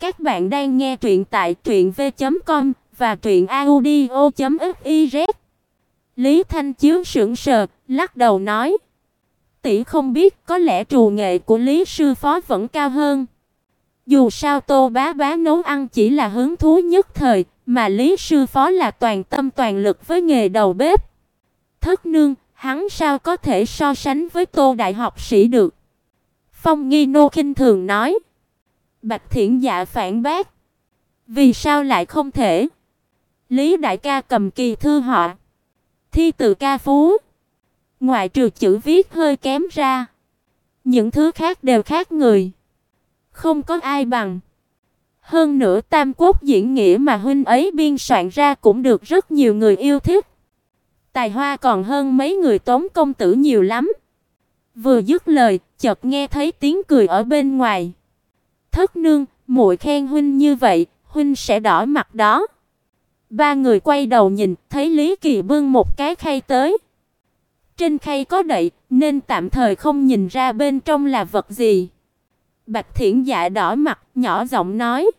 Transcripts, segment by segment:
Các bạn đang nghe truyện tại truyệnv.com và truyệnaudio.fiz. Lý Thanh Chiếu sững sờ, lắc đầu nói: "Tỷ không biết, có lẽ trù nghệ của Lý sư phó vẫn cao hơn. Dù sao Tô Bá Bá nấu ăn chỉ là hứng thú nhất thời, mà Lý sư phó là toàn tâm toàn lực với nghề đầu bếp. Thất nương, hắn sao có thể so sánh với Tô đại học sĩ được?" Phong Nghi Nô khinh thường nói. Bạch Thiển Dạ phản bác. Vì sao lại không thể? Lý đại ca cầm kỳ thư họa, thi từ ca phú, ngoại trừ chữ viết hơi kém ra, những thứ khác đều khác người, không có ai bằng. Hơn nữa Tam Quốc diễn nghĩa mà huynh ấy biên soạn ra cũng được rất nhiều người yêu thích. Tài hoa còn hơn mấy người Tống công tử nhiều lắm. Vừa dứt lời, chợt nghe thấy tiếng cười ở bên ngoài. Thất nương, muội khen huynh như vậy, huynh sẽ đỏ mặt đó. Ba người quay đầu nhìn, thấy Lý Kỳ bưng một cái khay tới. Trên khay có đậy, nên tạm thời không nhìn ra bên trong là vật gì. Bạch Thiển Dạ đỏ mặt, nhỏ giọng nói: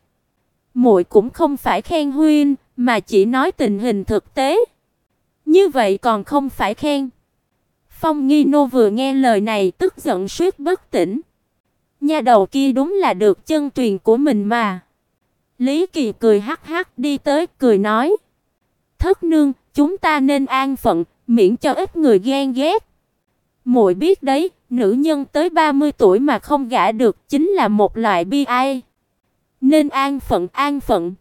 "Muội cũng không phải khen huynh, mà chỉ nói tình hình thực tế." Như vậy còn không phải khen. Phong Nghi Nô vừa nghe lời này tức giận suýt bất tỉnh nha đầu kia đúng là được chân truyền của mình mà. Lý Kỳ cười hắc hắc đi tới cười nói: "Thất nương, chúng ta nên an phận, miễn cho ít người ghen ghét." Muội biết đấy, nữ nhân tới 30 tuổi mà không gả được chính là một loại bi ai. Nên an phận an phận.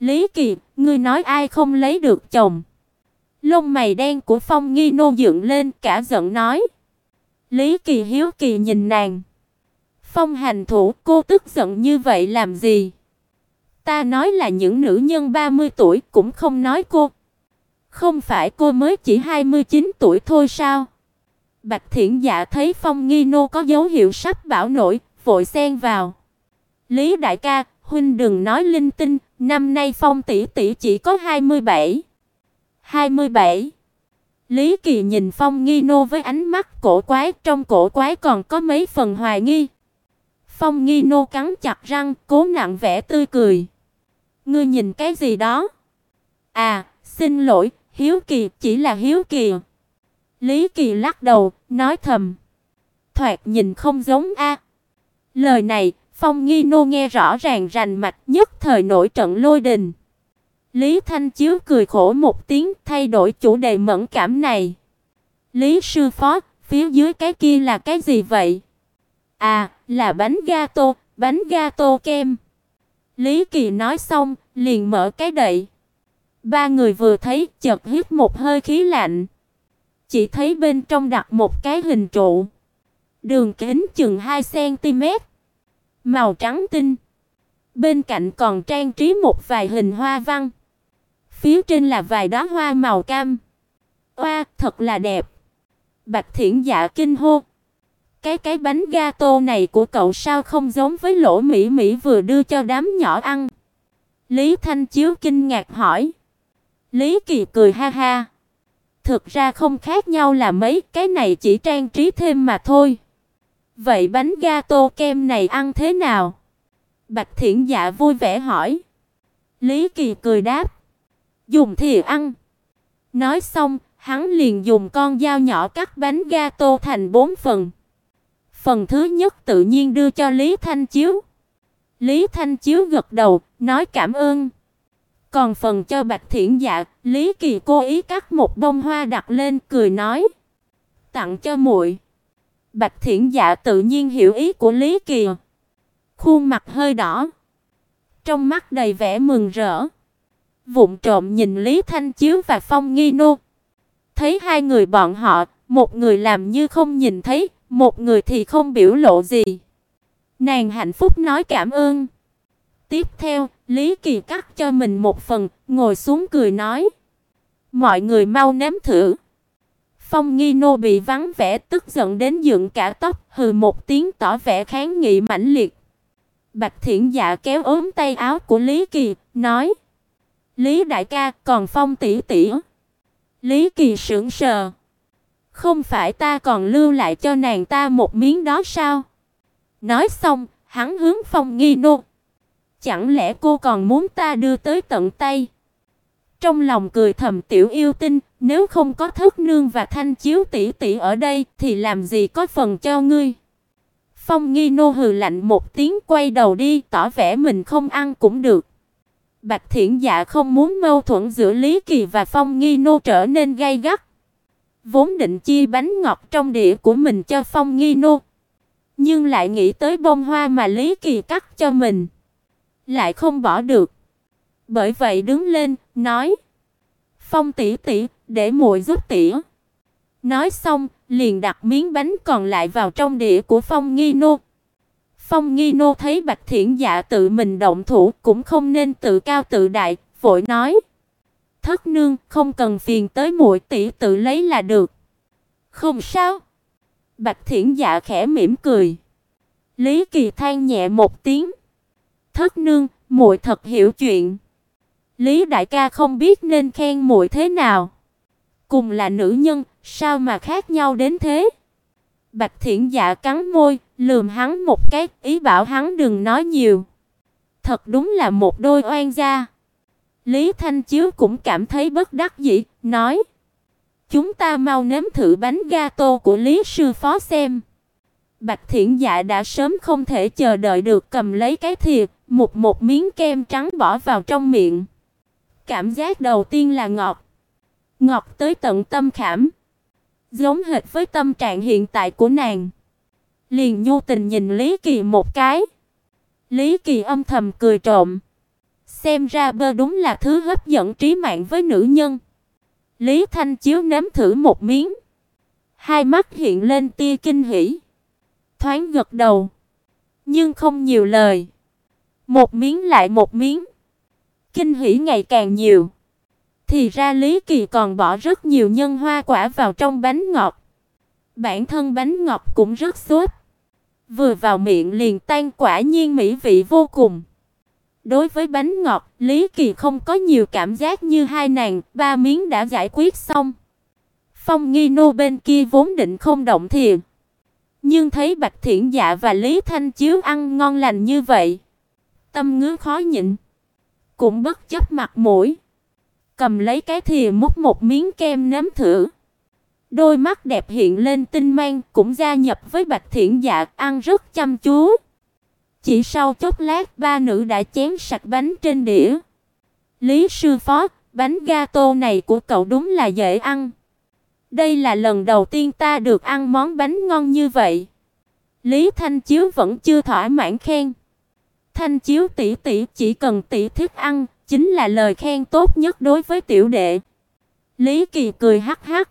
Lý Kỳ, ngươi nói ai không lấy được chồng? Lông mày đen của Phong Nghi nô dựng lên, cả giận nói. Lý Kỳ hiếu kỳ nhìn nàng. Phong hành thủ, cô tức giận như vậy làm gì? Ta nói là những nữ nhân 30 tuổi cũng không nói cô. Không phải cô mới chỉ 29 tuổi thôi sao? Bạch Thiển Dạ thấy Phong Nghi nô có dấu hiệu sắp bão nổi, vội xen vào. Lý đại ca, huynh đừng nói linh tinh, năm nay Phong tỷ tỷ chỉ có 27. 27. Lý Kỳ nhìn Phong Nghi Nô với ánh mắt cổ quái, trong cổ quái còn có mấy phần hoài nghi. Phong Nghi Nô cắn chặt răng, cố nặng vẻ tươi cười. Ngươi nhìn cái gì đó? À, xin lỗi, Hiếu Kỳ, chỉ là Hiếu Kỳ. Lý Kỳ lắc đầu, nói thầm. Thoạt nhìn không giống a. Lời này, Phong Nghi Nô nghe rõ ràng rành mạch, nhất thời nổi trận lôi đình. Lý Thanh Chiếu cười khổ một tiếng, thay đổi chủ đề mẫn cảm này. Lý sư phó, phía dưới cái kia là cái gì vậy? À, là bánh gato, bánh gato kem. Lý Kỳ nói xong, liền mở cái đậy. Ba người vừa thấy, chợt hít một hơi khí lạnh. Chỉ thấy bên trong đặt một cái hình trụ, đường kính chừng 2 cm, màu trắng tinh. Bên cạnh còn trang trí một vài hình hoa văn. Phía trên là vài đóa hoa màu cam. Oa, thật là đẹp. Bạch Thiển Dạ kinh hô. Cái cái bánh gato này của cậu sao không giống với lỗ mỹ mỹ vừa đưa cho đám nhỏ ăn? Lý Thanh Chiếu kinh ngạc hỏi. Lý Kỳ cười ha ha. Thực ra không khác nhau là mấy, cái này chỉ trang trí thêm mà thôi. Vậy bánh gato kem này ăn thế nào? Bạch Thiển Dạ vui vẻ hỏi. Lý Kỳ cười đáp dùng thì ăn. Nói xong, hắn liền dùng con dao nhỏ cắt bánh gato thành bốn phần. Phần thứ nhất tự nhiên đưa cho Lý Thanh Chiếu. Lý Thanh Chiếu gật đầu, nói cảm ơn. Còn phần cho Bạch Thiển Dạ, Lý Kỳ cố ý cắt một bông hoa đặt lên cười nói: "Tặng cho muội." Bạch Thiển Dạ tự nhiên hiểu ý của Lý Kỳ, khuôn mặt hơi đỏ, trong mắt đầy vẻ mừng rỡ. Vụng trộm nhìn Lý Thanh Chiếu và Phong Nghi Nô. Thấy hai người bọn họ, một người làm như không nhìn thấy, một người thì không biểu lộ gì. Nàng hạnh phúc nói cảm ơn. Tiếp theo, Lý Kỳ cắt cho mình một phần, ngồi xuống cười nói: "Mọi người mau nếm thử." Phong Nghi Nô bị vắng vẻ tức giận đến dựng cả tóc, hừ một tiếng tỏ vẻ kháng nghị mãnh liệt. Bạch Thiển Dạ kéo ốm tay áo của Lý Kỳ, nói: Lý đại ca, còn Phong tỷ tỷ. Lý Kỳ sững sờ. Không phải ta còn lưu lại cho nàng ta một miếng đó sao? Nói xong, hắn hướng Phong Nghi Nô. chẳng lẽ cô còn muốn ta đưa tới tận tay? Trong lòng cười thầm tiểu yêu tinh, nếu không có thất nương và thanh chiếu tỷ tỷ ở đây thì làm gì có phần cho ngươi. Phong Nghi nô hừ lạnh một tiếng quay đầu đi, tỏ vẻ mình không ăn cũng được. Bạch Thiển Dạ không muốn mâu thuẫn giữa Lý Kỳ và Phong Nghi nô trở nên gay gắt. Vốn định chia bánh ngọt trong đĩa của mình cho Phong Nghi nô, nhưng lại nghĩ tới bông hoa mà Lý Kỳ cắt cho mình, lại không bỏ được. Bởi vậy đứng lên, nói: "Phong tỷ tỷ, để muội giúp tỷ." Nói xong, liền đặt miếng bánh còn lại vào trong đĩa của Phong Nghi Nô. Phong Nghi Nô thấy Bạch Thiển Dạ tự mình động thủ, cũng không nên tự cao tự đại, vội nói: "Thất nương, không cần phiền tới muội tỷ tự lấy là được." "Không sao." Bạch Thiển Dạ khẽ mỉm cười. Lý Kỳ than nhẹ một tiếng. "Thất nương, muội thật hiểu chuyện." Lý đại ca không biết nên khen muội thế nào. Cùng là nữ nhân, sao mà khác nhau đến thế? Bạch Thiển Dạ cắn môi, lườm hắn một cái, ý bảo hắn đừng nói nhiều. Thật đúng là một đôi oan gia. Lý Thanh Chiếu cũng cảm thấy bất đắc dĩ, nói: "Chúng ta mau nếm thử bánh gato của Lý sư phó xem." Bạch Thiển Dạ đã sớm không thể chờ đợi được cầm lấy cái thìa, một một miếng kem trắng bỏ vào trong miệng. Cảm giác đầu tiên là ngọt, ngọt tới tận tâm khảm, giống hệt với tâm trạng hiện tại của nàng. Liền nhu tình nhìn Lý Kỳ một cái. Lý Kỳ âm thầm cười trộm. Xem ra bơ đúng là thứ hấp dẫn trí mạng với nữ nhân. Lý Thanh Chiếu nếm thử một miếng. Hai mắt hiện lên tia kinh hỉ. Thoáng gật đầu, nhưng không nhiều lời. Một miếng lại một miếng kinh hỉ ngày càng nhiều. Thì ra Lý Kỳ còn bỏ rất nhiều nhân hoa quả vào trong bánh ngọt. Bản thân bánh ngọt cũng rất xốp. Vừa vào miệng liền tan quả nhiên mỹ vị vô cùng. Đối với bánh ngọt, Lý Kỳ không có nhiều cảm giác như hai nàng, ba miếng đã giải quyết xong. Phong Nghi Nô bên kia vốn định không động thiền, nhưng thấy Bạch Thiển Dạ và Lý Thanh Chiếu ăn ngon lành như vậy, tâm ngứa khó nhịn cũng bất chấp mặt mũi, cầm lấy cái thìa múc một miếng kem nếm thử. Đôi mắt đẹp hiện lên tinh mang, cũng gia nhập với Bạch Thiển Dạ, ăn rất chăm chú. Chỉ sau chốc lát, ba nữ đã chén sạch bánh trên đĩa. Lý sư phó, bánh gato này của cậu đúng là dễ ăn. Đây là lần đầu tiên ta được ăn món bánh ngon như vậy. Lý Thanh Chiếu vẫn chưa thỏa mãn khen. Thanh chiếu tỷ tỷ chỉ cần tỷ thích ăn, chính là lời khen tốt nhất đối với tiểu đệ. Lý Kỳ cười hắc hắc.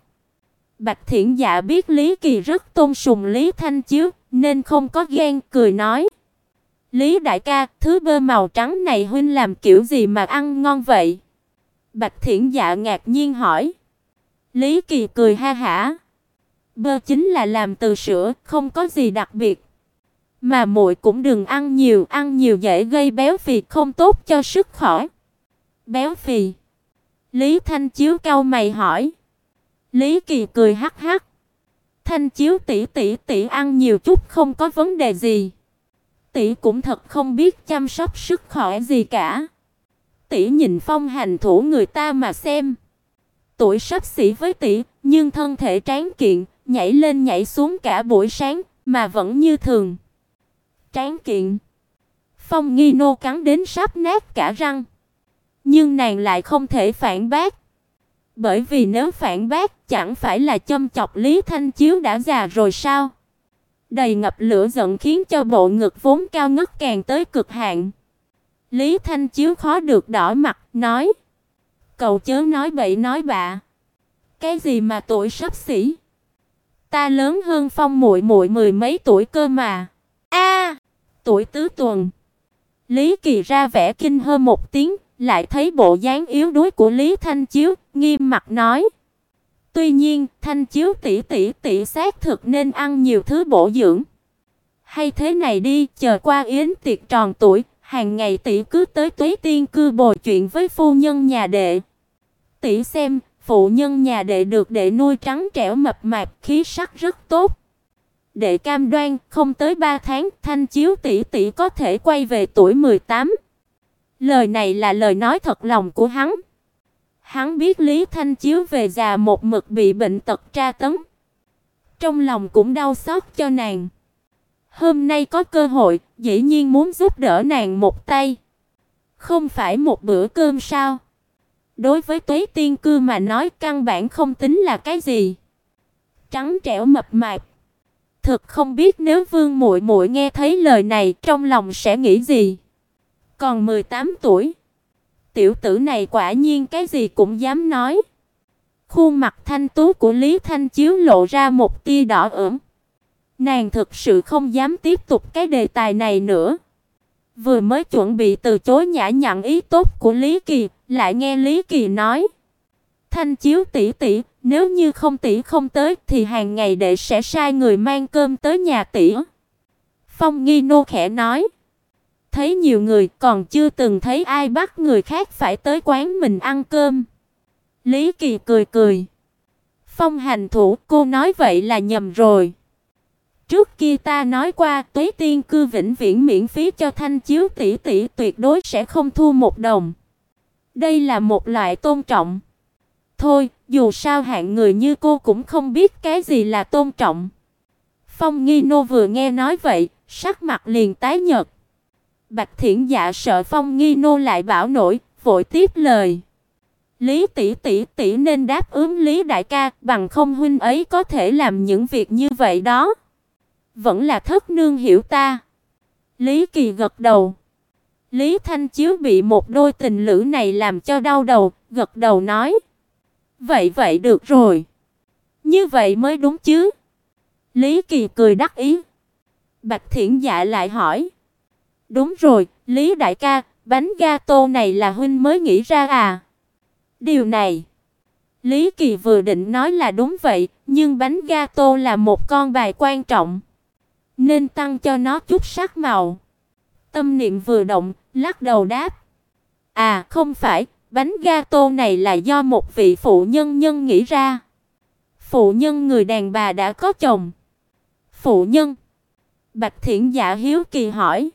Bạch Thiển Dạ biết Lý Kỳ rất tôn sùng Lý Thanh Chiếu, nên không có ghen, cười nói: "Lý đại ca, thứ bơ màu trắng này huynh làm kiểu gì mà ăn ngon vậy?" Bạch Thiển Dạ ngạc nhiên hỏi. Lý Kỳ cười ha hả: "Bơ chính là làm từ sữa, không có gì đặc biệt." Mà muội cũng đừng ăn nhiều, ăn nhiều dễ gây béo phì không tốt cho sức khỏe. Béo phì? Lý Thanh Chiếu cau mày hỏi. Lý Kỳ cười hắc hắc. Thanh Chiếu tỷ tỷ tỷ ăn nhiều chút không có vấn đề gì. Tỷ cũng thật không biết chăm sóc sức khỏe gì cả. Tỷ nhìn phong hành thủ người ta mà xem. Tuổi sắp xỉ với tỷ, nhưng thân thể tráng kiện, nhảy lên nhảy xuống cả buổi sáng mà vẫn như thường tráng kiện. Phong Nghi Nô cắn đến sắp nát cả răng. Nhưng nàng lại không thể phản bác. Bởi vì nếu phản bác chẳng phải là châm chọc Lý Thanh Chiếu đã già rồi sao? Đầy ngập lửa giận khiến cho bộ ngực vốn cao ngất càng tới cực hạn. Lý Thanh Chiếu khó được đỏ mặt, nói: "Cậu chớ nói bậy nói bạ. Cái gì mà tuổi sắp xỉ? Ta lớn hơn Phong muội muội mười mấy tuổi cơ mà." A! tuổi tứ tuần. Lý Kỳ ra vẻ kinh hơn một tiếng, lại thấy bộ dáng yếu đuối của Lý Thanh Chiếu, nghiêm mặt nói: "Tuy nhiên, Thanh Chiếu tỷ tỷ tỷ xác thực nên ăn nhiều thứ bổ dưỡng. Hay thế này đi, chờ qua yến tiệc tròn tuổi, hàng ngày tỷ cứ tới Tuế Tiên cư bồi chuyện với phu nhân nhà đệ. Tỷ xem, phụ nhân nhà đệ được đệ nuôi trắng trẻo mập mạp, khí sắc rất tốt." Đệ cam đoan, không tới 3 tháng, Thanh Chiếu tỷ tỷ có thể quay về tuổi 18. Lời này là lời nói thật lòng của hắn. Hắn biết Lý Thanh Chiếu về già một mực bị bệnh tật tra tấn. Trong lòng cũng đau xót cho nàng. Hôm nay có cơ hội, dĩ nhiên muốn giúp đỡ nàng một tay. Không phải một bữa cơm sao? Đối với Tuế Tiên cư mà nói căn bản không tính là cái gì. Trắng trẻo mập mạp. Thực không biết nếu Vương Muội Muội nghe thấy lời này trong lòng sẽ nghĩ gì. Còn 18 tuổi, tiểu tử này quả nhiên cái gì cũng dám nói. Khuôn mặt thanh tú của Lý Thanh Chiếu lộ ra một tia đỏ ửng. Nàng thực sự không dám tiếp tục cái đề tài này nữa. Vừa mới chuẩn bị từ chối nhã nhặn ý tốt của Lý Kỳ, lại nghe Lý Kỳ nói: "Thanh Chiếu tỷ tỷ, nếu như không tỷ không tới thì hàng ngày đệ sẽ sai người mang cơm tới nhà tỷ." Phong Nghi nô khẽ nói: "Thấy nhiều người, còn chưa từng thấy ai bắt người khác phải tới quán mình ăn cơm." Lý Kỳ cười cười. "Phong hành thủ, cô nói vậy là nhầm rồi." Trước kia ta nói qua, Tuế Tiên cư vĩnh viễn miễn phí cho Thanh Chiếu tỷ tỷ tuyệt đối sẽ không thu một đồng. Đây là một loại tôn trọng. Thôi, dù sao hạng người như cô cũng không biết cái gì là tôn trọng. Phong Nghi Nô vừa nghe nói vậy, sắc mặt liền tái nhợt. Bạch Thiển Dạ sợ Phong Nghi Nô lại bảo nổi, vội tiếp lời. Lý tỷ tỷ tỷ nên đáp ứng Lý đại ca, bằng không huynh ấy có thể làm những việc như vậy đó. Vẫn là thất nương hiểu ta. Lý Kỳ gật đầu. Lý Thanh Chiếu bị một đôi tình lữ này làm cho đau đầu, gật đầu nói: "Vậy vậy được rồi. Như vậy mới đúng chứ?" Lý Kỳ cười đắc ý. Bạch Thiển Dạ lại hỏi: "Đúng rồi, Lý đại ca, bánh gato này là huynh mới nghĩ ra à?" Điều này, Lý Kỳ vừa định nói là đúng vậy, nhưng bánh gato là một con bài quan trọng nên tăng cho nó chút sắc màu. Tâm niệm vừa động, lắc đầu đáp: "À, không phải, bánh gato này là do một vị phụ nhân nhân nghĩ ra." Phụ nhân người đàn bà đã có chồng. Phụ nhân? Bạch Thiển Dạ hiếu kỳ hỏi.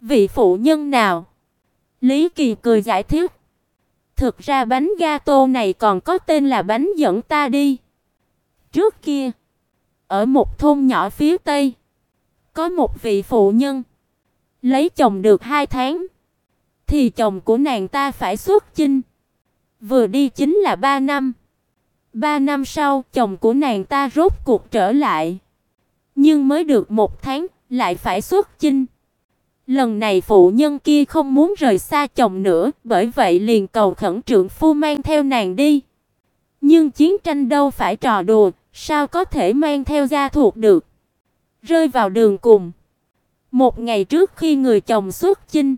Vị phụ nhân nào? Lý Kỳ cười giải thích. Thực ra bánh gato này còn có tên là bánh dẫn ta đi. Trước kia, ở một thôn nhỏ phía tây, có một vị phụ nhân lấy chồng được 2 tháng thì chồng của nàng ta phải xuất chinh. Vừa đi chính là 3 năm. 3 năm sau, chồng của nàng ta rốt cuộc trở lại. Nhưng mới được một tháng, lại phải xuất chinh. Lần này phụ nhân kia không muốn rời xa chồng nữa, bởi vậy liền cầu khẩn trượng phu mang theo nàng đi. Nhưng chiến tranh đâu phải trò đùa, sao có thể mang theo gia thuộc được rơi vào đường cùng. Một ngày trước khi người chồng xuất chinh,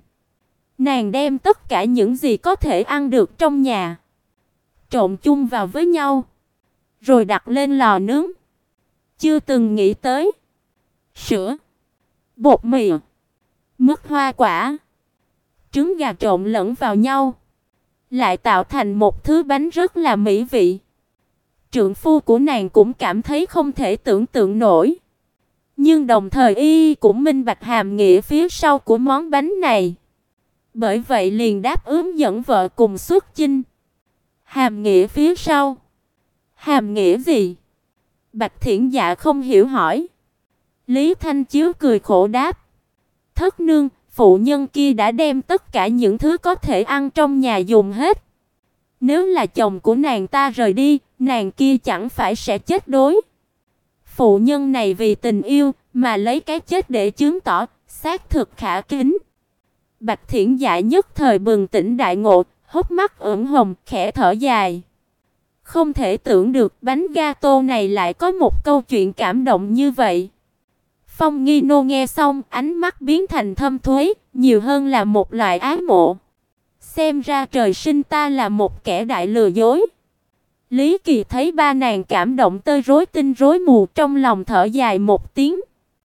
nàng đem tất cả những gì có thể ăn được trong nhà trộn chung vào với nhau, rồi đặt lên lò nướng. Chưa từng nghĩ tới sữa, bột mì, mứt hoa quả, trứng gà trộn lẫn vào nhau, lại tạo thành một thứ bánh rất là mỹ vị. Trượng phu của nàng cũng cảm thấy không thể tưởng tượng nổi. Nhưng đồng thời y cũng minh bạch hàm nghĩa phía sau của món bánh này. Bởi vậy liền đáp ứng dẫn vợ cùng xuất chinh. Hàm nghĩa phía sau? Hàm nghĩa gì? Bạch Thiển Dạ không hiểu hỏi. Lý Thanh Chiếu cười khổ đáp: "Thất nương, phụ nhân kia đã đem tất cả những thứ có thể ăn trong nhà dùng hết. Nếu là chồng của nàng ta rời đi, nàng kia chẳng phải sẽ chết đói Phụ nhân này vì tình yêu mà lấy cái chết để chứng tỏ xác thực khả kính. Bạch Thiển Dạ nhất thời bừng tỉnh đại ngộ, hốc mắt ửng hồng, khẽ thở dài. Không thể tưởng được bánh gato này lại có một câu chuyện cảm động như vậy. Phong Nghi Nô nghe xong, ánh mắt biến thành thâm thuế, nhiều hơn là một loại ái mộ. Xem ra trời sinh ta là một kẻ đại lừa dối. Lý Kỳ thấy ba nàng cảm động tơi rối tinh rối mù trong lòng thở dài một tiếng.